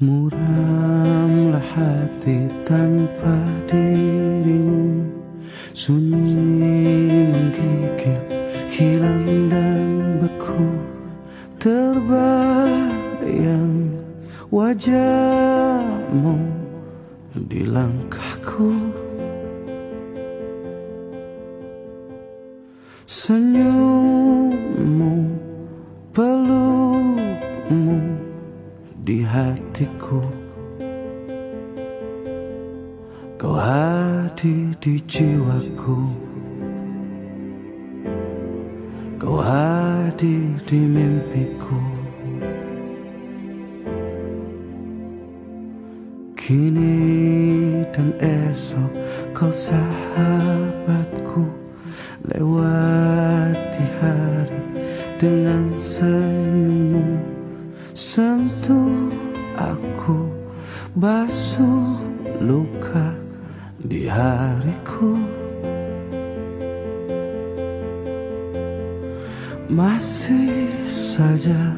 Muramlah hati tanpa dirimu. Sunyi menggigil Hilang dan beku. Terbayang wajahmu Di langkahku. Senyummu hatiku. Kau hadir di jiwaku. Kau hadir di mimpiku. Kini dan esok kau sahabatku Lewati hari dengan senyummu Sentuh aku basuh luka di hariku. Masih saja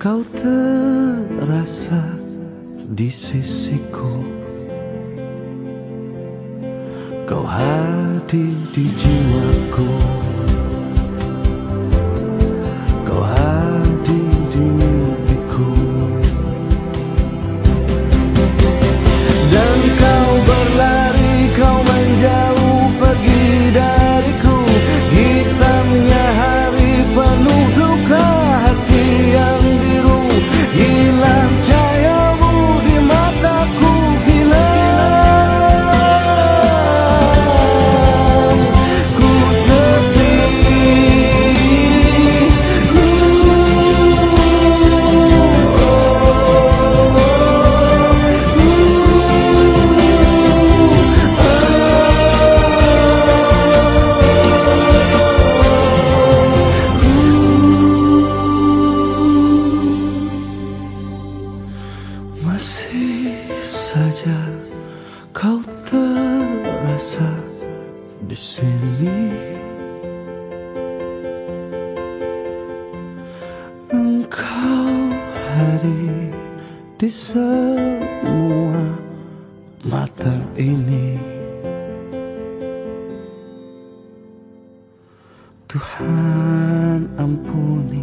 kau terasa di sisiku. Kau hadir di jiwaku terasa di sini. Engkau hari di semua mata ini. Tuhan ampuni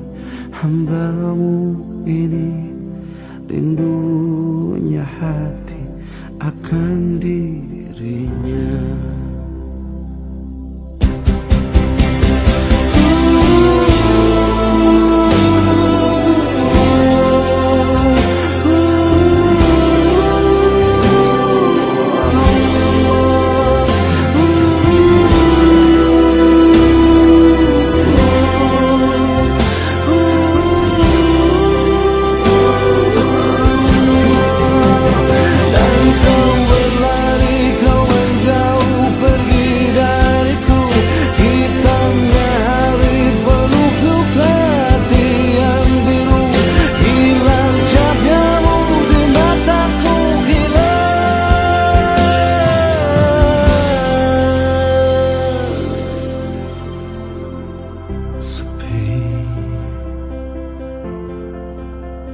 hambamu ini. Rindunya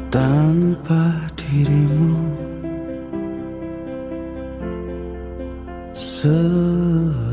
tanpa dirimu. Sepi